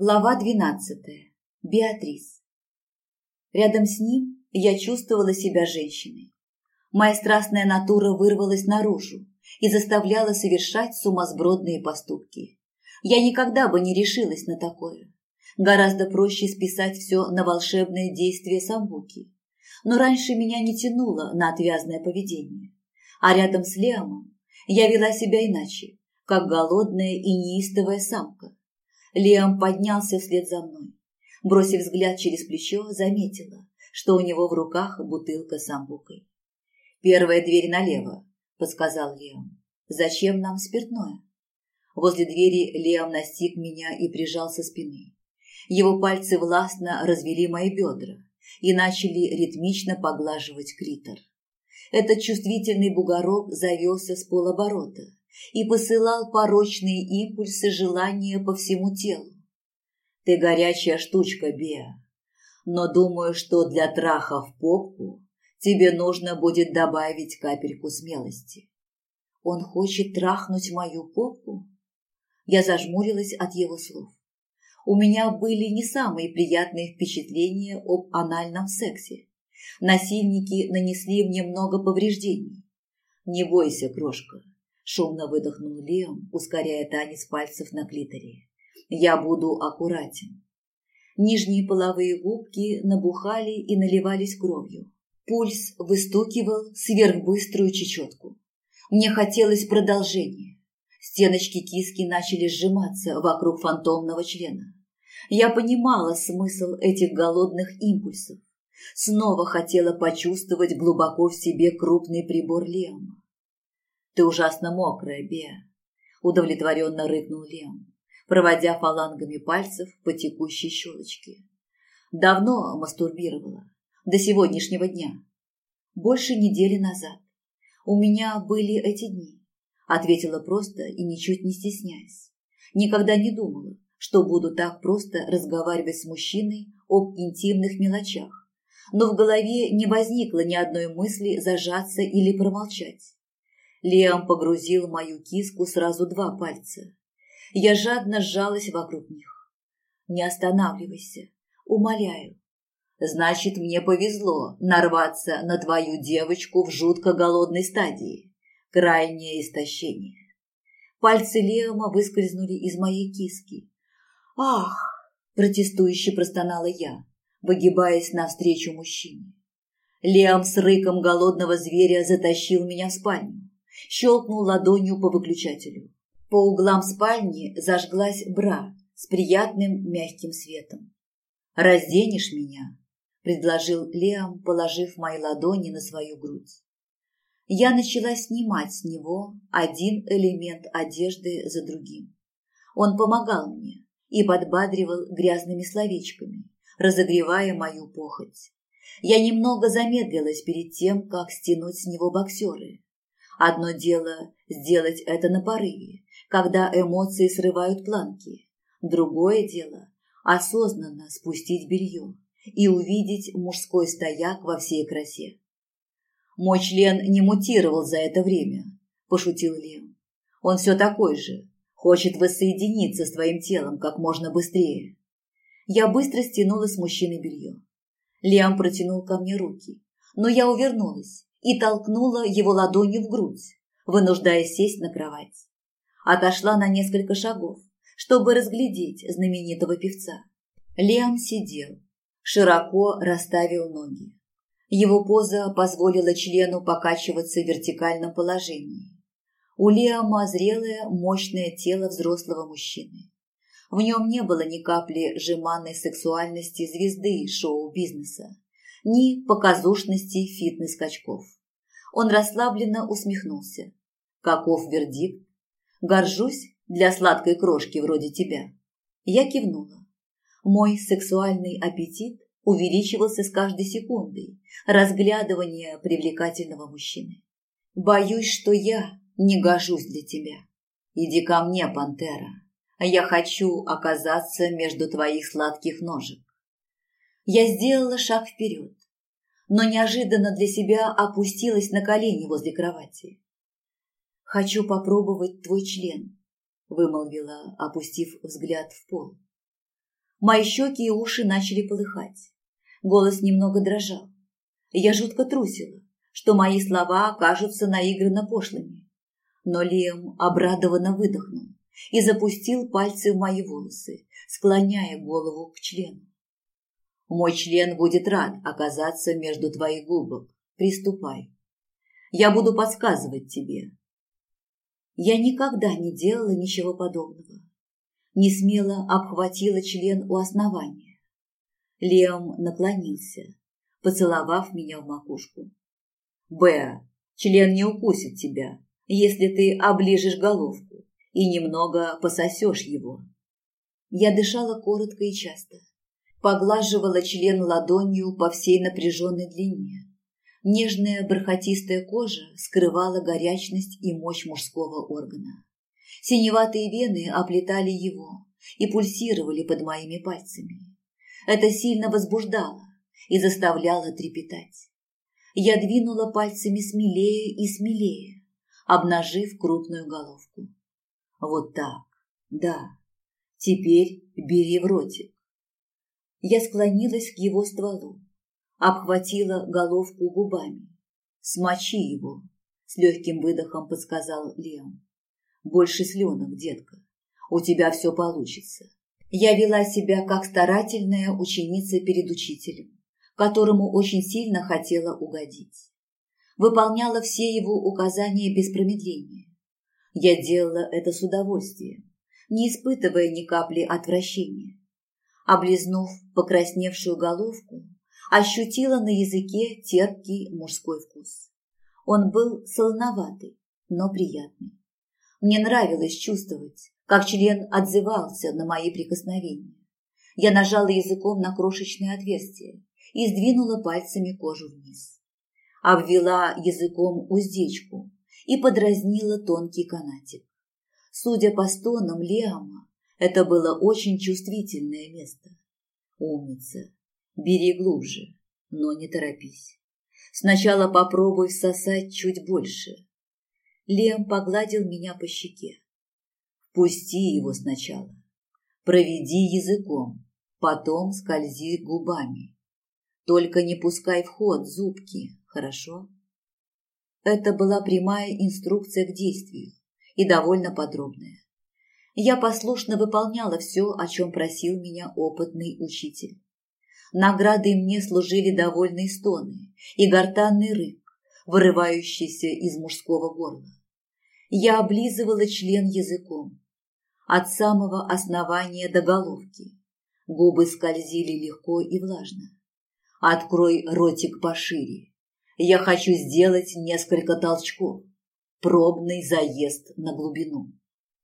Глава двенадцатая. Беатрис. Рядом с ним я чувствовала себя женщиной. Моя страстная натура вырвалась наружу и заставляла совершать сумасбродные поступки. Я никогда бы не решилась на такое. Гораздо проще списать все на волшебное действие самбуки. Но раньше меня не тянуло на отвязное поведение. А рядом с Леомом я вела себя иначе, как голодная и неистовая самка Лиам поднялся вслед за мной. Бросив взгляд через плечо, заметила, что у него в руках бутылка с амбукой. «Первая дверь налево», – подсказал Лиам. «Зачем нам спиртное?» Возле двери Лиам настиг меня и прижал со спины. Его пальцы властно развели мои бедра и начали ритмично поглаживать клитор. Этот чувствительный бугорок завелся с полоборота, и посылал порочные импульсы желания по всему телу. Ты горячая штучка, Беа, но думаю, что для траха в попку тебе нужно будет добавить капельку смелости. Он хочет трахнуть мою попку? Я зажмурилась от его слов. У меня были не самые приятные впечатления об анальном сексе. Насильники нанесли мне много повреждений. Не бойся, крошка, Шумно выдохнул Лем, ускоряя танец пальцев на клиторе. Я буду аккуратен. Нижние половые губки набухали и наливались кровью. Пульс выстукивал сверхбыструю чечетку. Мне хотелось продолжения. Стеночки киски начали сжиматься вокруг фантомного члена. Я понимала смысл этих голодных импульсов. Снова хотела почувствовать глубоко в себе крупный прибор Лема. «Ты ужасно мокрая, Беа», – удовлетворенно рыкнул Лем, проводя фалангами пальцев по текущей щелочке. «Давно мастурбировала, до сегодняшнего дня. Больше недели назад. У меня были эти дни», – ответила просто и ничуть не стесняясь. Никогда не думала, что буду так просто разговаривать с мужчиной об интимных мелочах, но в голове не возникло ни одной мысли зажаться или промолчать. Лиам погрузил мою киску сразу два пальца. Я жадно сжалась вокруг них. «Не останавливайся, умоляю. Значит, мне повезло нарваться на твою девочку в жутко голодной стадии. Крайнее истощение». Пальцы Леома выскользнули из моей киски. «Ах!» – протестующе простонала я, выгибаясь навстречу мужчине. Леом с рыком голодного зверя затащил меня в спальню щелкнул ладонью по выключателю. По углам спальни зажглась бра с приятным мягким светом. «Разденешь меня?» – предложил Леом, положив мои ладони на свою грудь. Я начала снимать с него один элемент одежды за другим. Он помогал мне и подбадривал грязными словечками, разогревая мою похоть. Я немного замедлилась перед тем, как стянуть с него боксеры, Одно дело сделать это на порыве, когда эмоции срывают планки. Другое дело – осознанно спустить белье и увидеть мужской стояк во всей красе. «Мой член не мутировал за это время», – пошутил Лем. «Он все такой же, хочет воссоединиться с твоим телом как можно быстрее». Я быстро стянула с мужчины белье. Лиам протянул ко мне руки, но я увернулась и толкнула его ладонью в грудь, вынуждая сесть на кровать. Отошла на несколько шагов, чтобы разглядеть знаменитого певца. Лиам сидел, широко расставил ноги. Его поза позволила члену покачиваться в вертикальном положении. У Лиама зрелое, мощное тело взрослого мужчины. В нем не было ни капли жеманной сексуальности звезды шоу-бизнеса, ни показушности фитнес-качков. Он расслабленно усмехнулся. «Каков вердикт? Горжусь для сладкой крошки вроде тебя». Я кивнула. Мой сексуальный аппетит увеличивался с каждой секундой разглядывания привлекательного мужчины. «Боюсь, что я не гожусь для тебя. Иди ко мне, пантера. Я хочу оказаться между твоих сладких ножек». Я сделала шаг вперед, но неожиданно для себя опустилась на колени возле кровати. «Хочу попробовать твой член», – вымолвила, опустив взгляд в пол. Мои щеки и уши начали полыхать. Голос немного дрожал. Я жутко трусила, что мои слова окажутся наигранно пошлыми. Но Лем обрадованно выдохнул и запустил пальцы в мои волосы, склоняя голову к члену. «Мой член будет рад оказаться между твоих губок. Приступай. Я буду подсказывать тебе». Я никогда не делала ничего подобного. Не смело обхватила член у основания. Лем наклонился, поцеловав меня в макушку. «Б, член не укусит тебя, если ты оближешь головку и немного пососешь его». Я дышала коротко и часто. Поглаживала член ладонью по всей напряженной длине. Нежная бархатистая кожа скрывала горячность и мощь мужского органа. Синеватые вены оплетали его и пульсировали под моими пальцами. Это сильно возбуждало и заставляло трепетать. Я двинула пальцами смелее и смелее, обнажив крупную головку. Вот так, да. Теперь бери в ротик. Я склонилась к его стволу, обхватила головку губами. «Смочи его», — с легким выдохом подсказал Леон. «Больше сленок, детка. У тебя все получится». Я вела себя как старательная ученица перед учителем, которому очень сильно хотела угодить. Выполняла все его указания без промедления. Я делала это с удовольствием, не испытывая ни капли отвращения. Облизнув покрасневшую головку, ощутила на языке терпкий мужской вкус. Он был солоноватый, но приятный. Мне нравилось чувствовать, как член отзывался на мои прикосновения. Я нажала языком на крошечное отверстие и сдвинула пальцами кожу вниз. Обвела языком уздечку и подразнила тонкий канатик. Судя по стонам Леома, это было очень чувствительное место. Умница. Бери глубже, но не торопись. Сначала попробуй всосать чуть больше. Лем погладил меня по щеке. Пусти его сначала. Проведи языком, потом скользи губами. Только не пускай в ход зубки, хорошо? Это была прямая инструкция к действию и довольно подробная. Я послушно выполняла все, о чем просил меня опытный учитель. Наградой мне служили довольные стоны и гортанный рык, вырывающийся из мужского горла. Я облизывала член языком, от самого основания до головки. Губы скользили легко и влажно. Открой ротик пошире. Я хочу сделать несколько толчков. Пробный заезд на глубину.